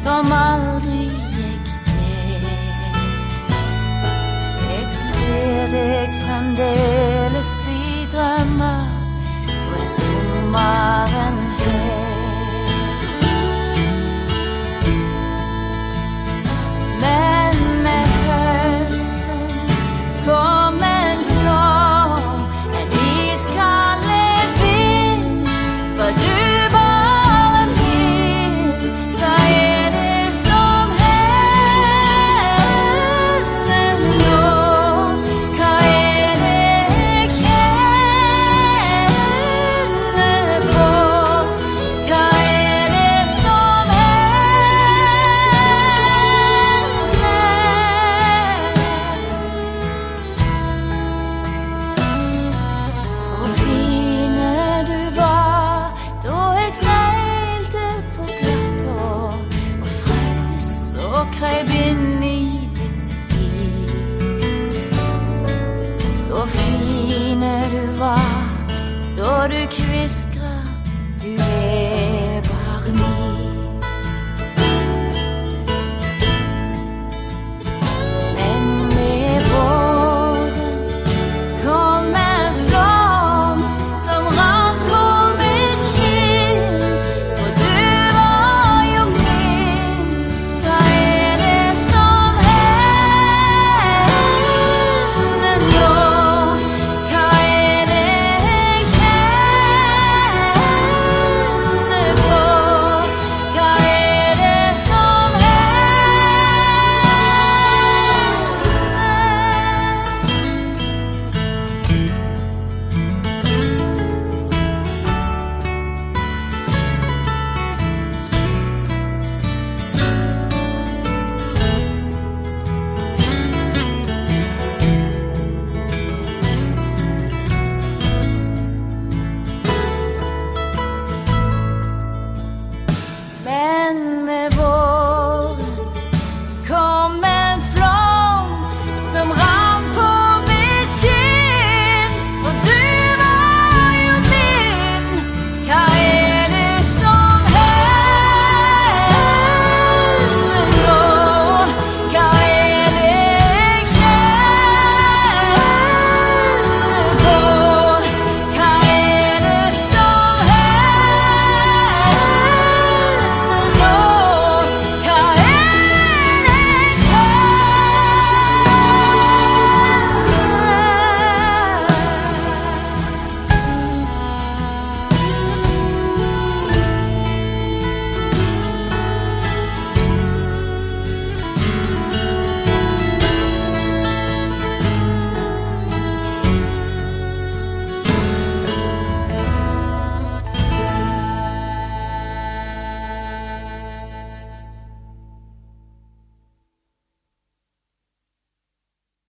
som aldri gikk ned. Jeg ser deg fremdeles. og krøyp inn i ditt liv. Så fine du var da du kviskra, du er bare min.